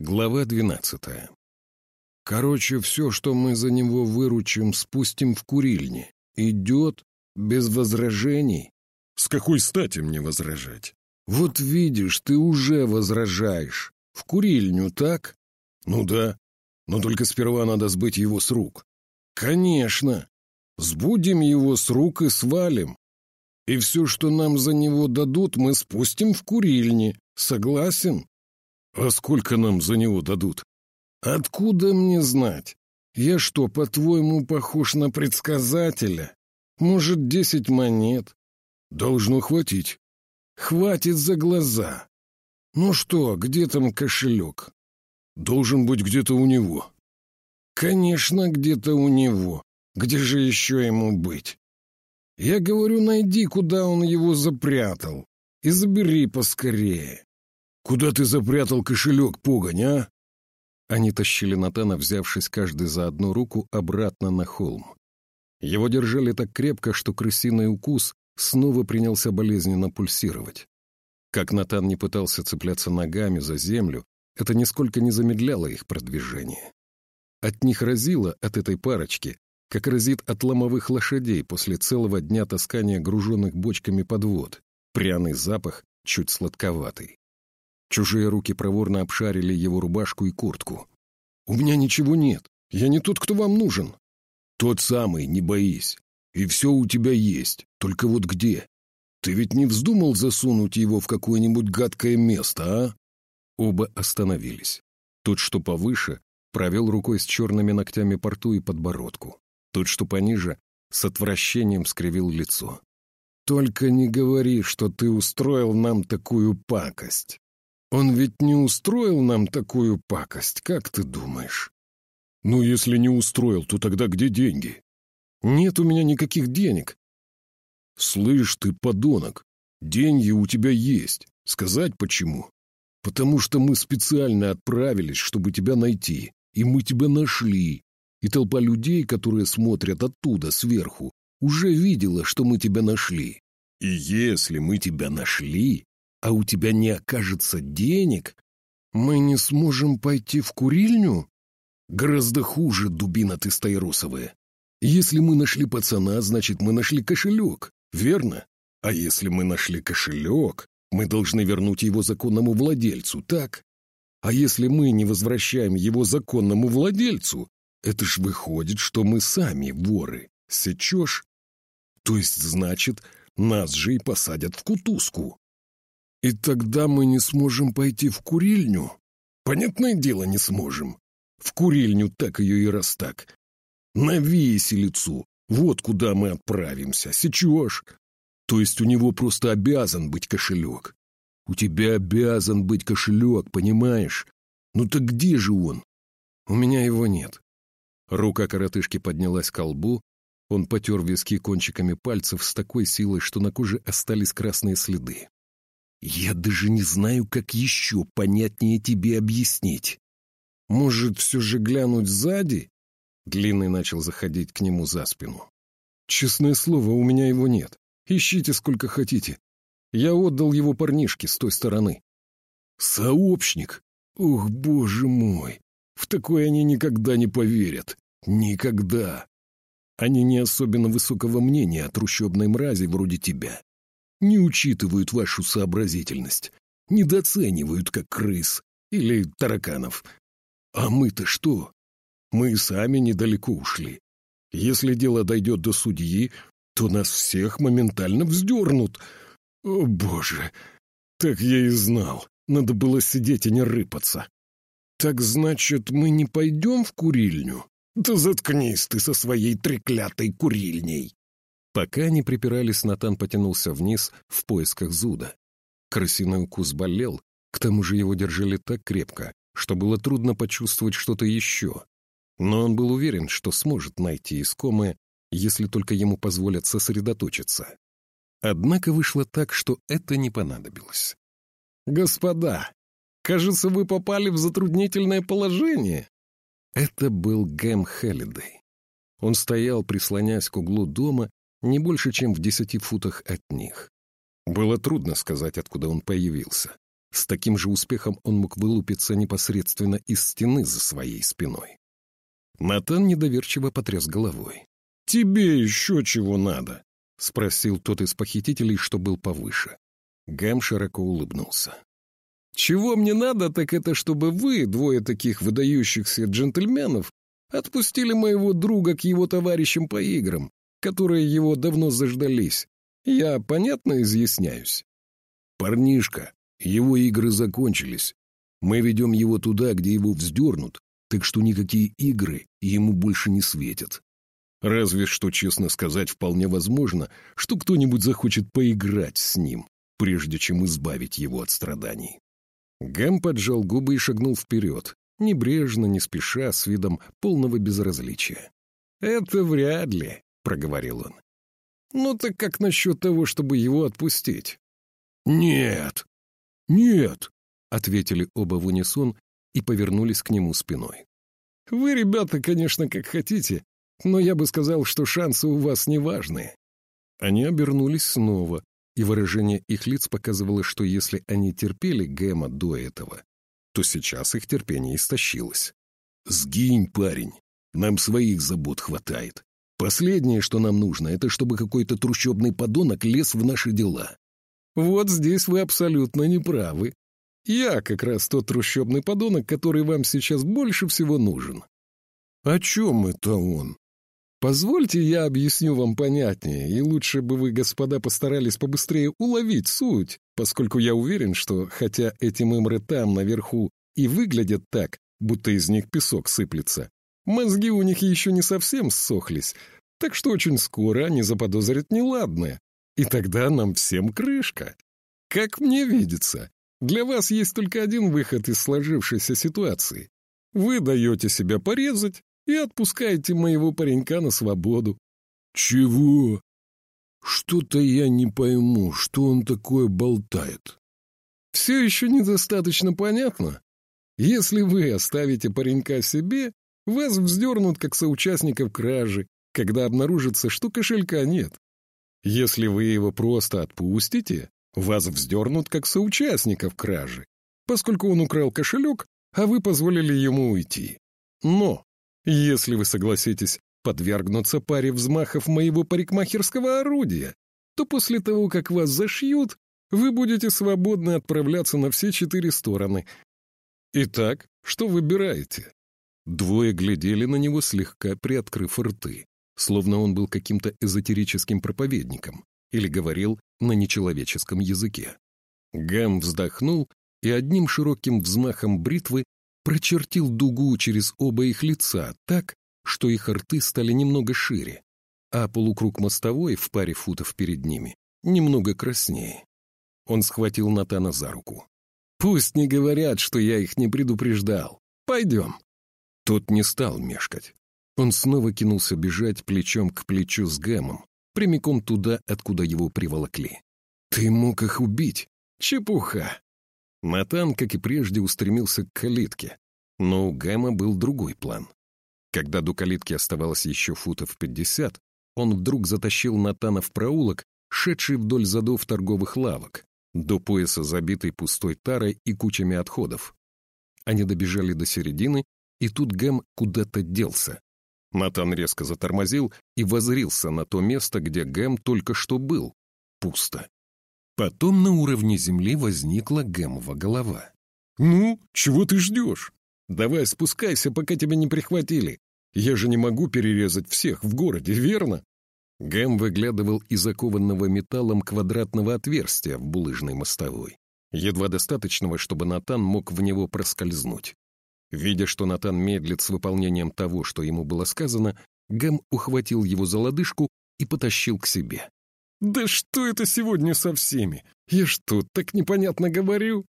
Глава двенадцатая. Короче, все, что мы за него выручим, спустим в курильне. Идет без возражений. С какой стати мне возражать? Вот видишь, ты уже возражаешь. В курильню, так? Ну да. Но только сперва надо сбыть его с рук. Конечно. Сбудем его с рук и свалим. И все, что нам за него дадут, мы спустим в курильне. Согласен? «А сколько нам за него дадут?» «Откуда мне знать? Я что, по-твоему, похож на предсказателя? Может, десять монет?» «Должно хватить». «Хватит за глаза. Ну что, где там кошелек?» «Должен быть где-то у него». «Конечно, где-то у него. Где же еще ему быть?» «Я говорю, найди, куда он его запрятал, и забери поскорее». «Куда ты запрятал кошелек, погонь, а?» Они тащили Натана, взявшись каждый за одну руку, обратно на холм. Его держали так крепко, что крысиный укус снова принялся болезненно пульсировать. Как Натан не пытался цепляться ногами за землю, это нисколько не замедляло их продвижение. От них разило, от этой парочки, как разит от ломовых лошадей после целого дня таскания груженных бочками подвод, пряный запах, чуть сладковатый. Чужие руки проворно обшарили его рубашку и куртку. «У меня ничего нет. Я не тот, кто вам нужен». «Тот самый, не боись. И все у тебя есть. Только вот где? Ты ведь не вздумал засунуть его в какое-нибудь гадкое место, а?» Оба остановились. Тот, что повыше, провел рукой с черными ногтями по рту и подбородку. Тот, что пониже, с отвращением скривил лицо. «Только не говори, что ты устроил нам такую пакость!» Он ведь не устроил нам такую пакость, как ты думаешь? Ну, если не устроил, то тогда где деньги? Нет у меня никаких денег. Слышь ты, подонок, деньги у тебя есть. Сказать почему? Потому что мы специально отправились, чтобы тебя найти, и мы тебя нашли. И толпа людей, которые смотрят оттуда, сверху, уже видела, что мы тебя нашли. И если мы тебя нашли, а у тебя не окажется денег, мы не сможем пойти в курильню? Гораздо хуже, дубина ты стаиросовая. Если мы нашли пацана, значит, мы нашли кошелек, верно? А если мы нашли кошелек, мы должны вернуть его законному владельцу, так? А если мы не возвращаем его законному владельцу, это ж выходит, что мы сами воры. Сечешь? То есть, значит, нас же и посадят в кутузку. И тогда мы не сможем пойти в курильню? Понятное дело, не сможем. В курильню так ее и раз так. На виселицу. Вот куда мы отправимся. Сечешь? То есть у него просто обязан быть кошелек. У тебя обязан быть кошелек, понимаешь? Ну так где же он? У меня его нет. Рука коротышки поднялась к колбу. Он потер виски кончиками пальцев с такой силой, что на коже остались красные следы. Я даже не знаю, как еще понятнее тебе объяснить. Может, все же глянуть сзади? Длинный начал заходить к нему за спину. Честное слово, у меня его нет. Ищите сколько хотите. Я отдал его парнишке с той стороны. Сообщник? Ох, боже мой! В такое они никогда не поверят. Никогда. Они не особенно высокого мнения о трущобной мрази вроде тебя не учитывают вашу сообразительность, недооценивают как крыс или тараканов. А мы-то что? Мы сами недалеко ушли. Если дело дойдет до судьи, то нас всех моментально вздернут. О, боже! Так я и знал. Надо было сидеть и не рыпаться. Так значит, мы не пойдем в курильню? Да заткнись ты со своей треклятой курильней. Пока они припирались, Натан потянулся вниз в поисках зуда. Крысиный укус болел, к тому же его держали так крепко, что было трудно почувствовать что-то еще. Но он был уверен, что сможет найти искомое, если только ему позволят сосредоточиться. Однако вышло так, что это не понадобилось. «Господа, кажется, вы попали в затруднительное положение». Это был Гэм Хеллидей. Он стоял, прислонясь к углу дома, не больше, чем в десяти футах от них. Было трудно сказать, откуда он появился. С таким же успехом он мог вылупиться непосредственно из стены за своей спиной. Натан недоверчиво потряс головой. «Тебе еще чего надо?» — спросил тот из похитителей, что был повыше. Гэм широко улыбнулся. «Чего мне надо, так это чтобы вы, двое таких выдающихся джентльменов, отпустили моего друга к его товарищам по играм, которые его давно заждались. Я понятно изъясняюсь?» «Парнишка, его игры закончились. Мы ведем его туда, где его вздернут, так что никакие игры ему больше не светят. Разве что, честно сказать, вполне возможно, что кто-нибудь захочет поиграть с ним, прежде чем избавить его от страданий. Гэм поджал губы и шагнул вперед, небрежно, не спеша, с видом полного безразличия. «Это вряд ли», — проговорил он. «Ну так как насчет того, чтобы его отпустить?» «Нет», «Нет!» — ответили оба в унисон и повернулись к нему спиной. «Вы, ребята, конечно, как хотите, но я бы сказал, что шансы у вас неважные». Они обернулись снова, и выражение их лиц показывало, что если они терпели Гэма до этого, то сейчас их терпение истощилось. «Сгинь, парень, нам своих забот хватает. Последнее, что нам нужно, это чтобы какой-то трущобный подонок лез в наши дела. Вот здесь вы абсолютно не правы. Я как раз тот трущобный подонок, который вам сейчас больше всего нужен. О чем это он? Позвольте я объясню вам понятнее, и лучше бы вы, господа, постарались побыстрее уловить суть, поскольку я уверен, что, хотя эти мымры там, наверху, и выглядят так, будто из них песок сыплется, мозги у них еще не совсем ссохлись, так что очень скоро они заподозрят неладное, и тогда нам всем крышка. Как мне видится, для вас есть только один выход из сложившейся ситуации. Вы даете себя порезать и отпускаете моего паренька на свободу. Чего? Что-то я не пойму, что он такое болтает. Все еще недостаточно понятно. Если вы оставите паренька себе, вас вздернут как соучастников кражи, когда обнаружится, что кошелька нет. Если вы его просто отпустите, вас вздернут как соучастников кражи, поскольку он украл кошелек, а вы позволили ему уйти. Но, если вы согласитесь подвергнуться паре взмахов моего парикмахерского орудия, то после того, как вас зашьют, вы будете свободны отправляться на все четыре стороны. Итак, что выбираете? Двое глядели на него, слегка приоткрыв рты словно он был каким-то эзотерическим проповедником или говорил на нечеловеческом языке. Гам вздохнул и одним широким взмахом бритвы прочертил дугу через оба их лица так, что их рты стали немного шире, а полукруг мостовой в паре футов перед ними немного краснее. Он схватил Натана за руку. «Пусть не говорят, что я их не предупреждал. Пойдем». Тот не стал мешкать. Он снова кинулся бежать плечом к плечу с Гэмом, прямиком туда, откуда его приволокли. «Ты мог их убить!» «Чепуха!» Натан, как и прежде, устремился к калитке, но у Гэма был другой план. Когда до калитки оставалось еще футов пятьдесят, он вдруг затащил Натана в проулок, шедший вдоль задов торговых лавок, до пояса забитой пустой тарой и кучами отходов. Они добежали до середины, и тут Гэм куда-то делся. Натан резко затормозил и возрился на то место, где Гэм только что был. Пусто. Потом на уровне земли возникла Гэмова голова. «Ну, чего ты ждешь? Давай спускайся, пока тебя не прихватили. Я же не могу перерезать всех в городе, верно?» Гэм выглядывал из окованного металлом квадратного отверстия в булыжной мостовой, едва достаточного, чтобы Натан мог в него проскользнуть. Видя, что Натан медлит с выполнением того, что ему было сказано, Гэм ухватил его за лодыжку и потащил к себе. «Да что это сегодня со всеми? Я что, так непонятно говорю?»